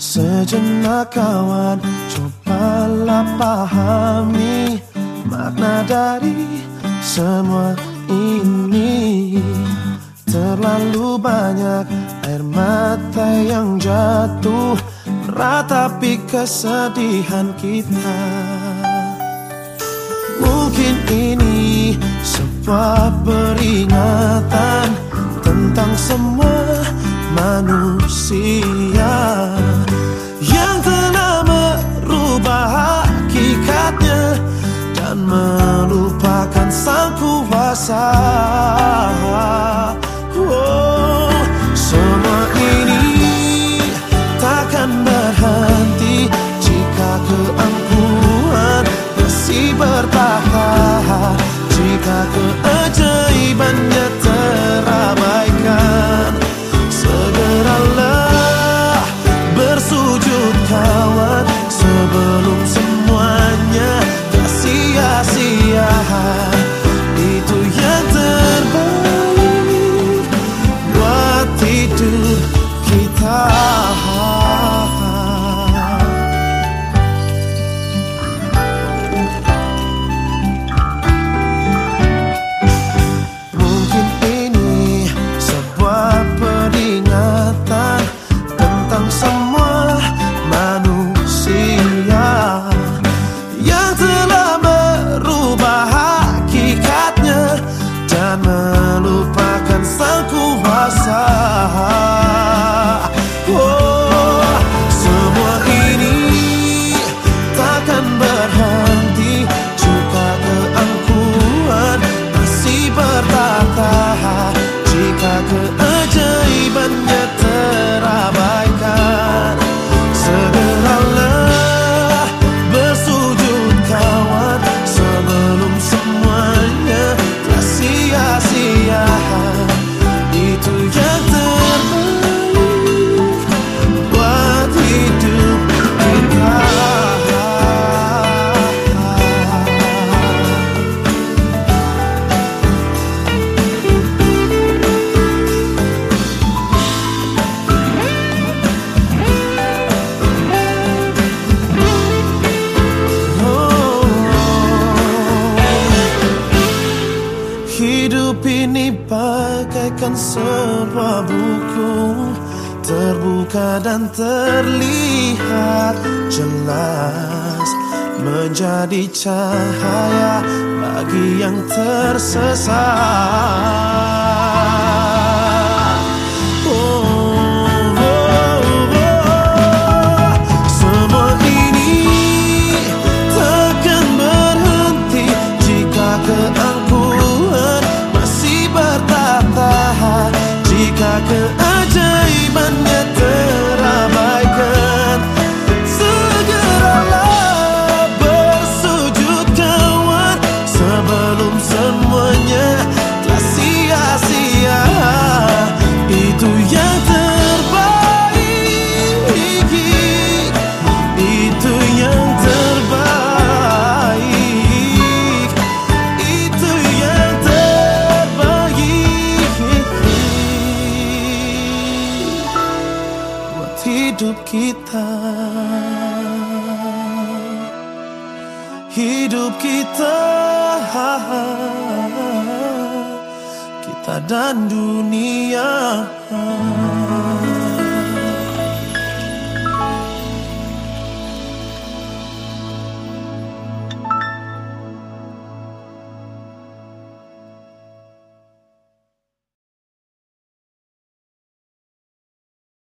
Sejenak kawan Cobalah pahami Makna dari semua ini. Terlalu banyak air mata yang jatuh Meratapi kesedihan kita. Mungkin ini sebuah peringatan Tentang semua manusia kuasa oh, Semua ini takkan berhenti Jika keangkuhan bagaikan sebuah buku Terbuka dan terlihat jelas Menjadi cahaya bagi yang tersesat jika hidup kita. Hidup kita kita dan dunia